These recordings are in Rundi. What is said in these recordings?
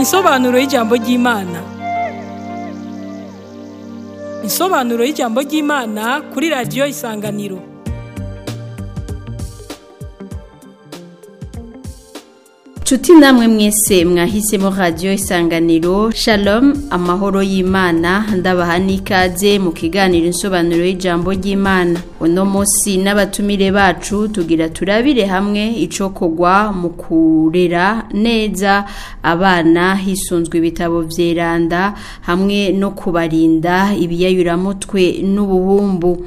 insobanuro y'ijambo ry'imana insobanuro y'ijambo ry'imana kuri radiyo isanganiro nshuti namwe mwese mwahisemo radio isanganiro shalom amahoro y'imana ndabaha n'ikaze mu kiganiro insobanuro y'ijambo ry'imana uno munsi n'abatumire bacu tugira turabire hamwe icyo kogwa mu kurera neza abana hisunzwe ibitabo byeranda hamwe no kubarinda ibiyayura mutwe n'ubuhumbu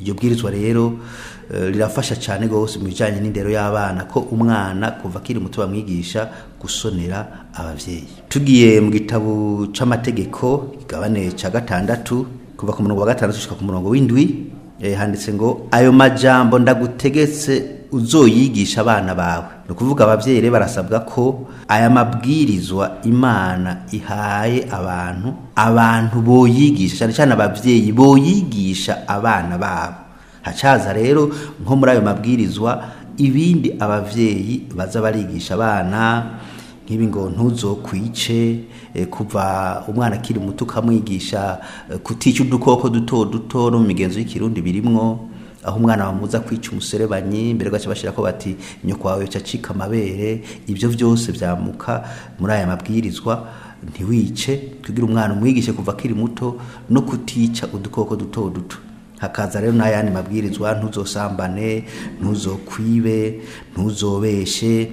iryo bwirizwa rero eh, rirafasha cyane rwose mu bijyanye n'indero y'abana ko umwana kuva akiri muto bamwigisha gusonera ababyeyi tugiye mu gitabo cy'amategeko igabane cya gatandatu kuva ku murongo wa gatandatu gushyirwa ku murongo w'indwi eh, handitse ngo ayo majambo ndagutegetse uzoyigisha abana bawe ni ukuvuga ababyeyi rero barasabwa ko aya mabwirizwa imana ihaye abantu abantu boyigisha cyane cyane ababyeyi boyigisha abana babo hacaza rero nko muri ayo mabwirizwa ibindi ababyeyi baza barigisha abana nk'ibi ngo ntuzokwice eh, kuva umwana akiri muto ukamwigisha eh, kutica udukoko duto duto no mu migenzo y'ikirundi birimwo aho umwana bamuza kwica umuserebanyi mbere gacye bashyira ko bati nyoko wawe acika amabere ibyo byose byamuka muri aya mabwirizwa ntiwice kugira umwana umwigishe kuva akiri muto no kutica udukoko duto duto hakaza rero n'ayandi mabwirizwa ntuzosambane ntuzokwibe ntuzobeshe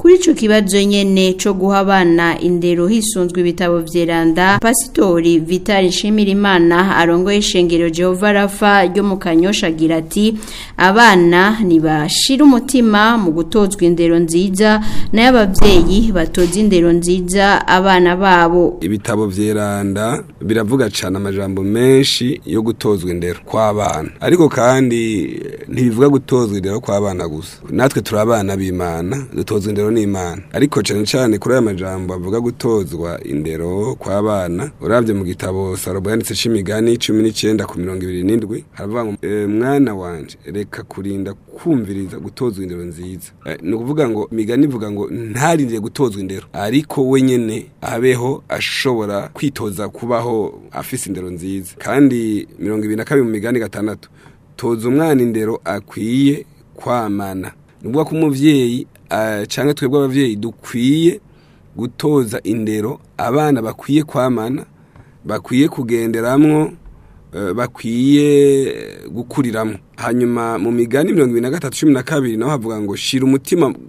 kuri ico kibazo nyene co guha abana indero hisunzwe ibitabo vyeranda pasitori Vital Nshimirimana arongoye ishengero Jehova Rafa ryo mu Kanyosha agira ati abana nibashira umutima mu gutozwa indero nziza nayo abavyeyi batoza indero nziza abana babo ibitabo vyeranda biravuga cyane amajambo menshi yo gutozwa indero kw'abana ariko kandi ntibivuga gutozwa indero kw'abana gusa natwe turi abana b'Imana dutozwa indero n'imana ariko cyane cyane kuri aya majambo avuga gutozwa indero kw'abana urabye mu gitabo salomo yanditse cy'imigani cumi n'icyenda ku mirongo ibiri n'indwi haravuga ngo eh, mwana wanjye reka kurinda kumviriza gutozwa indero nziza eh, ni ukuvuga ngo imigani ivuga ngo ntarinde gutozwa indero ariko wenyine abeho ashobora kwitoza kubaho afise indero nziza kandi mirongo ibiri na kabiri mu migani gatandatu toza umwana indero akwiye kwamana ni ukuvuga ko umubyeyi Eh, cyane twebwe ababyeyi dukwiye gutoza indero abana bakwiye kwamana bakwiye kugenderamo eh, bakwiye gukuriramo hanyuma mu migani mirongo ibiri na gatatu cumi na kabiri naho havuga ngo shira umutima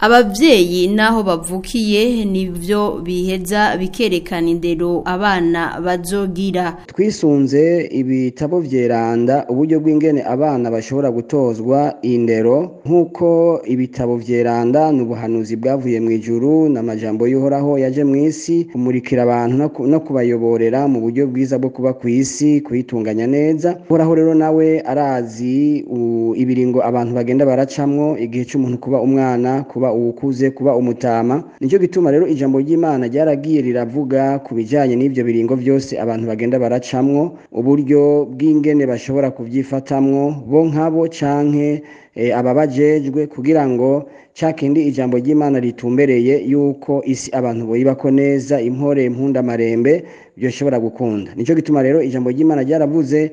ababyeyi n'aho bavukiye nibyo biheza bikerekana indero abana bazogira twisunze ibitabo byeranda uburyo bw'ingene abana bashobora gutozwa indero nk'uko ibitabo vyeranda n'ubuhanuzi bwavuye mu ijuru n'amajambo y'uhoraho yaje mu isi kumurikira abantu no kubayoborera mu buryo bwiza bwo kuba ku isi kuyitunganya neza uhoraho rero nawe arazi ibiringo abantu bagenda baracamwo igihe cyumuntu kuba umwana kuba uwo kuba umutama nicyo gituma rero ijambo ry'imana ryaragiye riravuga ku bijyanye n'ibyo biringo byose abantu bagenda baracamwo uburyo bw'ingene bashobora kubyifatamwo bo nkabo canke Eh, aba bajejwe kugira ngo ca ijambo ry'imana ritumbereye yuko isi abantu boyibako neza impore impundamarembe byoshobora gukunda nicyo gituma rero ijambo ry'imana ryaravuze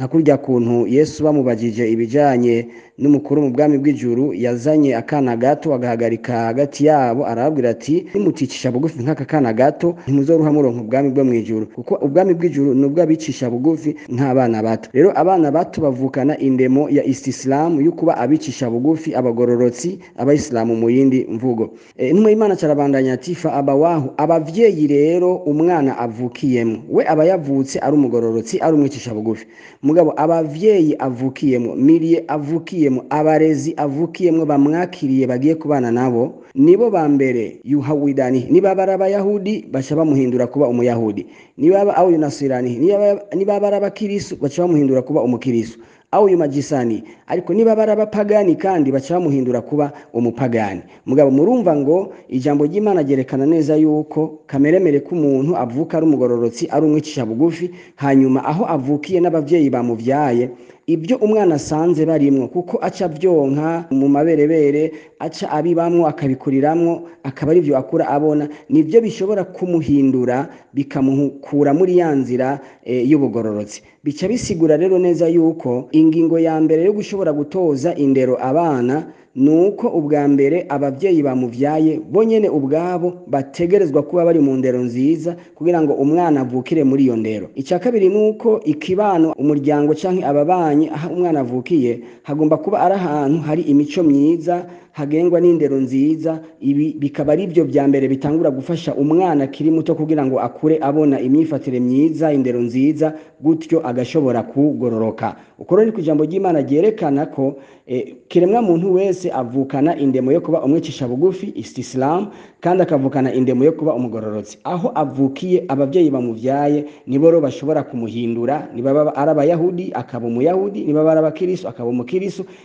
nka kurya kuntu yesu bamubajije ibijyanye, n'umukuru mu bwami bw'ijuru yazanye akana gato agahagarika hagati yabo arababwira ati nimuticisha bugufi nk'aka kana gato ntimuzoruha muronka ubwami bwo mu ijuru kuko ubwami bw'ijuru ni abicisha bugufi nk'abana bato rero abana bato bavukana indemo ya isisilamu yo kuba abicisha bugufi abagororotsi abayisilamu mu yindi mvugo intumwa eh, y'imana carabandanya ati abawahu abavyeyi rero umwana avukiyemo we aba yavutse ari umugororotsi ari umwicisha bugufi mugabo abavyeyi avukiyemo miriye avukiye avukiyemo abarezi avukiyemo bamwakiriye bagiye kubana nabo nibo ba mbere yuhawidani niba ari abayahudi baca bamuhindura kuba umuyahudi niba aba awu yunasirani niba ari abakirisu baca bamuhindura kuba umukirisu awu magisani ariko niba ari abapagani kandi baca bamuhindura kuba umupagani mugabo murumva ngo ijambo ry'imana ryerekana neza yuko kameremere k'umuntu avuka ari umugororotsi ari umwicisha bugufi hanyuma aho avukiye n'ababyeyi bamubyaye ibyo umwana asanze barimwo kuko aca byonka mu maberebere aca abibamwo akabikuriramo akaba ari byo akura abona nibyo bishobora kumuhindura bikamukura muri ya nzira eh, y'ubugororotsi bica bisigura rero neza yuko ingingo ya mbere yo gushobora gutoza indero abana ni uko ubwa mbere ababyeyi bamubyaye bo nyine ubwabo bategerezwa kuba bari mu ndero nziza kugira ngo umwana avukire muri iyo ndero icya kabiri ni uko ikibano umuryango cyangwa ababanyi aho umwana avukiye hagomba kuba ari ahantu hari imico myiza hagengwa n'indero nziza ibi bikaba ari byo bya mbere bitangura gufasha umwana akiri muto kugira ngo akure abona imyifatire myiza indero nziza gutyo agashobora kugororoka uko rero ku ijambo ry'imana ryerekana ko eh, kiremwa muntu wese avukana indemo yo kuba umwicisha bugufi isisilamu kandi akavukana indemu yo kuba umugororotse aho avukiye ababyeyi bamubyaye nibo rero bashobora kumuhindura niba ari abayahudi akaba umuyahudi niba ari abakirisu akaba umukirisu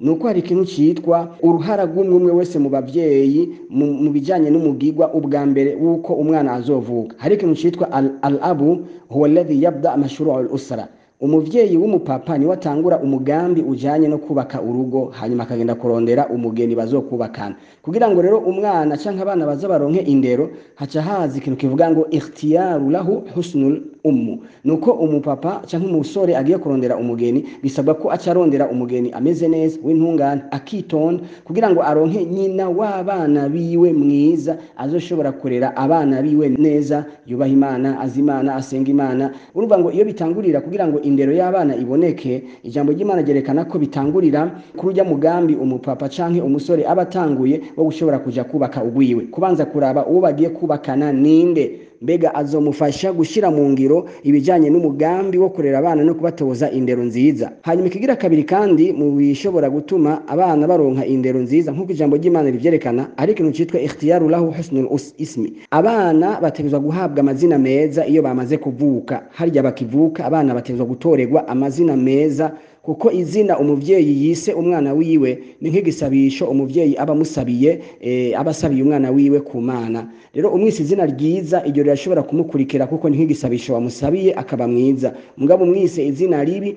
kuko hari ikintu cyitwa uruhara rw'umwe wese mu babyeyi mu bijyanye n'umugigwa ubwa mbere w'uko umwana azovuka hari ikintu cyitwa al abu yabda amashuru al usra umubyeyi w'umupapa niwe atangura umugambi ujyanye no kubaka urugo hanyuma akagenda kurondera umugeni bazokubakana kugira ngo rero umwana cyangwa abana baza baronke indero haca haza ikintu kivuga ngo ikhtiyaru lahu husnul umu ni uko umupapa cyangwa umusore agiye kurondera umugeni bisabwa ko acyarondera umugeni ameze neza w'intungane akitonda kugira ngo aronke nyina w'abana biwe mwiza azoshobora kurera abana biwe neza yubaha imana azi imana asenga imana urumva ngo iyo bitangurira kugira ngo indero y'abana iboneke ijambo ry'imana ryerekana ko bitangurira kuri ujya mugambi umupapa cyangwa umusore aba atanguye wo gushobora kujya kubaka ugwiwe kubanza kuraba uwo bagiye kubakana ninde mbega azomufasha gushyira mu ngiro ibijyanye n'umugambi wo kurera abana no kubatoza indero nziza hanyuma ikigira kabiri kandi mu bishobora gutuma abana baronka indero nziza nk'uko ijambo ry'imana ribyerekana ariko ikintu cyitwa ikhtiyaru lahu husnul ismi abana bategerezwa guhabwa amazina meza iyo bamaze kuvuka harya bakivuka abana bategerezwa gutorerwa amazina meza kuko izina umubyeyi yise umwana wiwe ni nk'igisabisho umubyeyi aba amusabiye eh, aba asabiye umwana wiwe ku mana rero umwise izina ryiza iryo rirashobora kumukurikira kuko ni nk'igisabisho wamusabiye akaba mwiza mugabo umwise izina ribi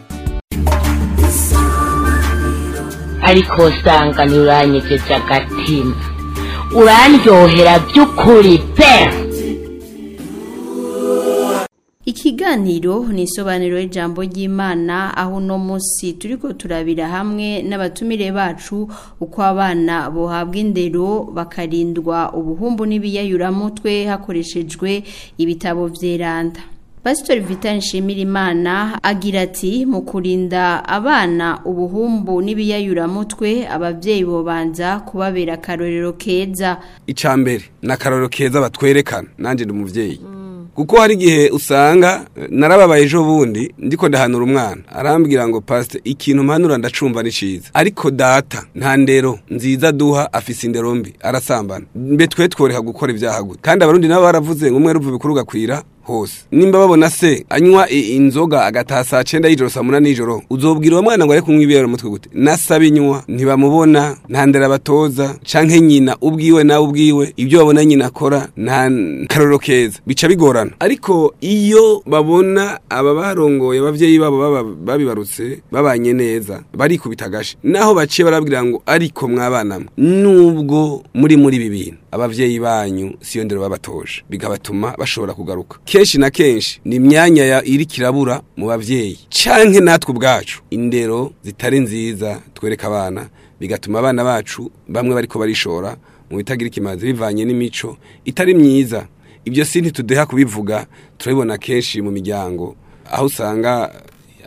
ariko usanga ntiuranyegetse agatima urandyohera by'ukuri pe ikiganiro ni isobanuro y'ijambo ry'imana aho uno munsi turi turabira hamwe n'abatumire bacu uko abana bohabwa indero bakarindwa ubuhumbu n'ibiyayuramutwe hakoreshejwe ibitabo byeranda Pastor Vital Nshimirimana agira ati mu kurinda abana ubuhumbu n’ibiyayura mutwe ababyeyi bobanza kubabera akarorero keza ica mbere na karorero keza batwerekana nanjye ndi umubyeyi kuko hari gihe usanga narababaye ejo bundi ndiko ndahanura umwana arambwira ngo pasite ikintu mpanura ndacumva ni cyiza ariko data nta ndero nziza duha afise indero mbi arasambana mbe twe tworoha gukora ibyaha gute kandi abarundi nabo baravuze ngo umwe ruva ibikuru ugakwira hose nimba babona se anywa inzoga agataha saa cyenda y'ijoro saa munani y'ijoro uzobwira uwo mwana ngo areke kunywa ibibera umutwe gute nasaba inywa ntibamubona nta abatoza batoza canke nyina ubwiwe nawe ubwiwe ibyo babona nyina akora nta karoro keza bica bigorana ariko iyo babona aba barongoye ababyeyi babo babibarutse babanye neza barikubita agashi naho baciye barabwira ngo ariko mwabana nubwo muri muri bibintu ababyeyi banyu siyo ndero babatoje bigabatuma bashobora kugaruka kenshi na kenshi ni imyanya iri kirabura mu babyeyi cyangwa natwe ubwacu indero zitari nziza twereka abana bigatuma abana bacu bamwe bariko barishora mu bitagira ikimazi bivanye n'imico itari myiza ibyo si ntitudeha kubivuga turabibona kenshi mu miryango aho usanga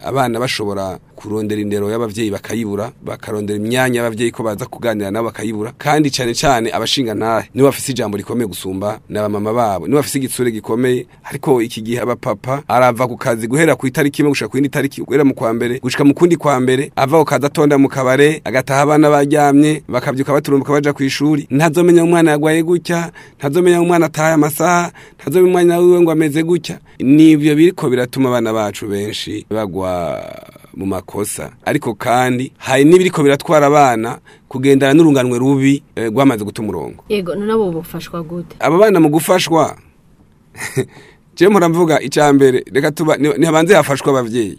abana bashobora kurondera indero y'abavyeyi bakayibura bakarondera imyanya y'abavyeyi ko baza kuganira nabo bakayibura kandi cyane cyane abashinga ntahe nibo bafise ijambo rikomeye gusumba n'abamama babo nibo bafise igitsure gikomeye ariko iki gihe abapapa arava ku kazi guhera ku itariki imwe gushaka ku yindi tariki guhera mu kwa mbere gushika mu kundi kwa mbere ava ukaza atonda mu kabare agataha abana baryamye bakabyuka baturumbuka bajya ku ishuri ntazomenya umwana yagwaye gutya ntazomenya umwana atahaye amasaha ntazomenya umwana wiwe ngo ameze gutya nivyo biriko biratuma abana bacu benshi bagwa mu makosa ariko kandi hari n'ibiriko biratwara abana kugendana n'urunganwe rubi eh, rwamaze guta umurongo yego nabo bufashwa gute aba bana mu gufashwa njyewe muramvuga icya mbere reka tuba ntihabanze hafashwa ababyeyi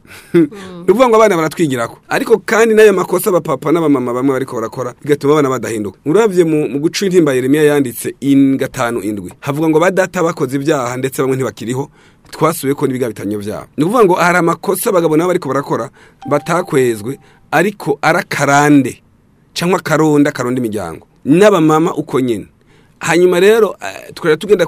hmm. ni ukuvuga ngo abana baratwigira ko ariko kandi n'ayo makosa abapapa n'abamama bamwe bariko barakora bigatuma abana badahindura guhinduka urabye mu guca intimba Yeremiya yanditse in gatanu indwi havuga ngo ba data bakoze ibyaha ndetse bamwe ntibakiriho twasuye ko n'ibiga bitanyo byabo ni ukuvuga ngo hari amakosa abagabo nabo ariko barakora batakwezwe ariko arakarande cyangwa akaronda karonda imiryango n'abamama uko nyine hanyuma rero eh, twari tugenda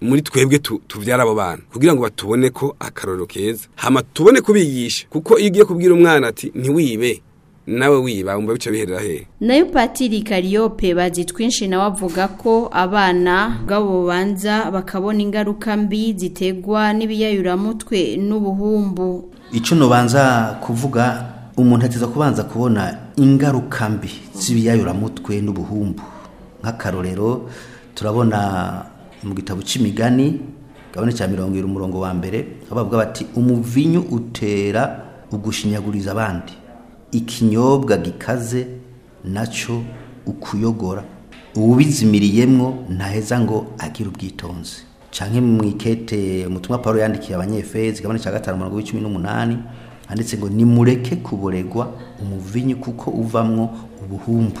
muri twebwe tuvyara abo bana kugira ngo batubone ko akaroro keza hama tubone kubigisha kuko iyo ugiye kubwira umwana ati ntiwibe nawe wiba wumva bica biherera he nayo patiri kariyope bazi twinshi na bavuga ko abana bw'abo banza bakabona ingaruka mbi ziterwa n'ibiyayuramutwe n'ubuhumbu icyo nubanza kuvuga umuntu ateza kubanza kubona ingaruka mbi mutwe n'ubuhumbu nk'akarorero turabona mu gitabo cy'imigani Gabone cya mirongo irindwi umurongo wa mbere bavuga bati umuvinyu utera ugushinyaguriza abandi ikinyobwa gikaze nacyo ukuyogora uwubizimiriyemo naheza ngo agire ubwitonzi cyangwa mu ikete umutumwa paul yandikiye abanyefezi igabane cya gatanu umurongo w'icumi n'umunani handitse ngo nimureke kuboregwa umuvinyi kuko uvamwo ubuhumbu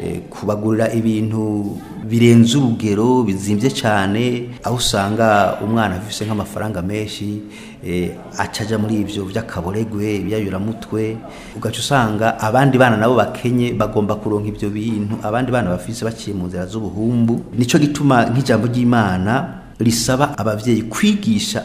eh, kubagurira ibintu birenze urugero bizimbye cyane aho usanga umwana afite nk'amafaranga menshi eh, acajya muri ibyo by'akaboregwe ibyayuramutwe ugaca usanga abandi bana nabo bakenye bagomba kuronka ibyo bintu abandi bana bafise baciye mu nzira z'ubuhumbu nicyo gituma nk'ijambo ry'imana risaba ababyeyi kwigisha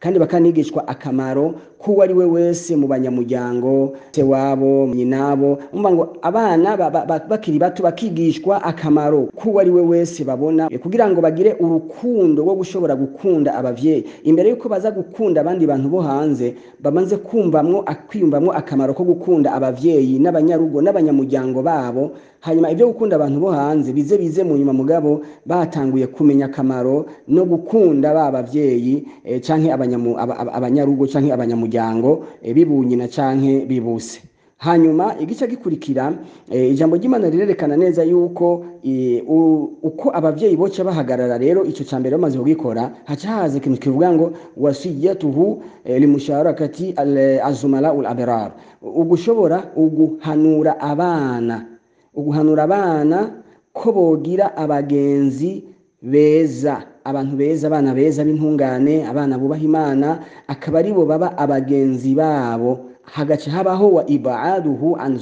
kandi bakanigishwa akamaro uwo ari we wese mu banyamuryango se wabo nyinabo umva ngo abana bakiri bato bakigishwa akamaro k'uwo ari we wese babona e kugira ngo bagire urukundo rwo gushobora gukunda ababyeyi imbere yuko baza gukunda abandi bantu bo hanze bamaze kumvamwo kwiyumvamwo akamaro ko gukunda ababyeyi n'abanyarugo n'abanyamuryango babo hanyuma ibyo gukunda abantu bo hanze bize bize mu nyuma mugabo batanguye kumenya akamaro no gukunda ba bavyeyi eh, canke abanyarugo canke abanyamuryango muryango eh, na cyangwa bibuse hanyuma igice gikurikira eh, ijambo ry'imana rirerekana neza yuko eh, uko ababyeyi boca bahagarara rero icyo cya mbere bamaze kugikora haca haza ikintu kivuga ngo wasiyatuhu limusharakati azumara aberar ugushobora uguhanura abana uguhanura abana ko bogira abagenzi beza abantu beza abana beza b'intungane abana bubaha imana akaba ari bo baba abagenzi babo hagaca habaho wa ibaaduhu an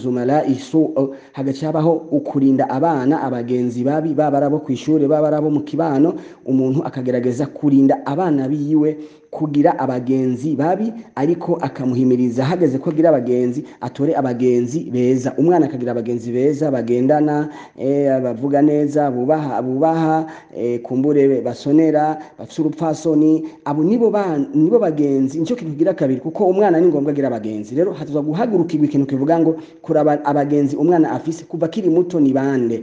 isu hagaca habaho ukurinda abana abagenzi babi baba arabo ku ishuri baba arabo mu kibano umuntu akagerageza kurinda abana biwe kugira abagenzi babi ariko akamuhimiriza hageze ko agira abagenzi atore abagenzi beza umwana akagira abagenzi beza bagendana eh, bavuga neza bubaha bubaha eh, kumbure basonera bafite urupfasoni abo nibo nibo bagenzi nicyo kintu ugira kabiri kuko umwana ni ngombwa agira abagenzi rero hatuzwa guhaguruka ikintu kivuga ngo kuraba abagenzi umwana afise kuva akiri muto ni bande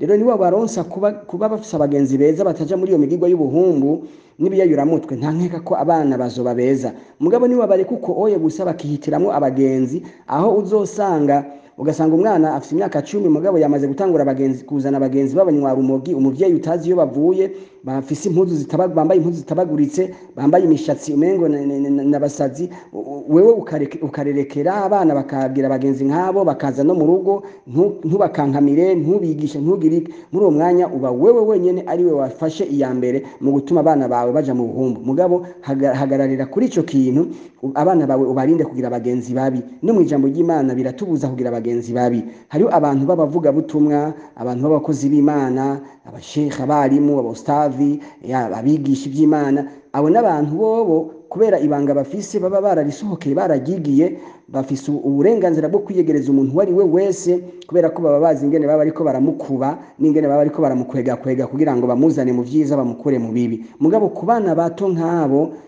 rero nibo baronsa kuba bafite abagenzi beza batajya muri iyo migigwa y'ubuhumbu mutwe nta nkeka ko abana bazo babeza mugabo niba bareka uko oye gusa bakihitiramo abagenzi aho uzosanga ugasanga umwana afite imyaka cumi mugabo yamaze gutangura bagenzi kuzana bagenzi b'abanywa rumogi umubyeyi utazi iyo bavuye bafise impuzu bambaye impuzu zitabaguritse bambaye imishatsi umengo n'abasazi wewe ukarerekera abana bakagira bagenzi nk'abo bakaza no mu rugo ntubakankamire ntubigishe ntugirike muri uwo mwanya uba wewe wenyine ari we wafashe iya mbere mu gutuma abana bawe bajya mu buhumbu mugabo hagararira kuri icyo kintu abana bawe ubarinde kugira bagenzi babi no mu ijambo ry'imana biratubuza kugira abagenzi bagenzi babi hariho abantu b'abavugabutumwa abantu b'abakozi b'imana abasheha abarimu abasitavi eh, abigisha iby'imana abo n'abantu bobo kubera ibanga bafise baba bararisohokeye baragigiye bafise uburenganzira bwo kwiyegereza umuntu uwo ari we wese kubera ko baba bazi ingene baba ariko baramukuba n'ingene baba bariko baramukwegakwega kugira ngo bamuzane mu byiza bamukure mu bibi mugabo ku bana bato nk'abo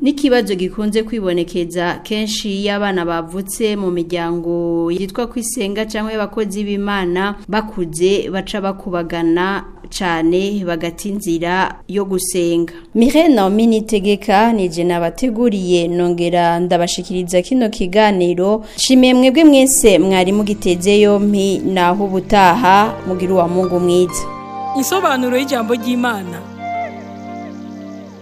n'ikibazo gikunze kwibonekeza kenshi y’abana bavutse mu miryango yitwa kwisenga cyangwa y'abakozi b'imana bakuze baca bakubagana cyane inzira yo gusenga mirena minitegeka nije nabateguriye nongera ndabashikiriza kino kiganiro shimiye mwebwe mwese mwari mugiteze yompi naho ubutaha mugira uwa mungu mwiza insobanuro y'ijambo ry'imana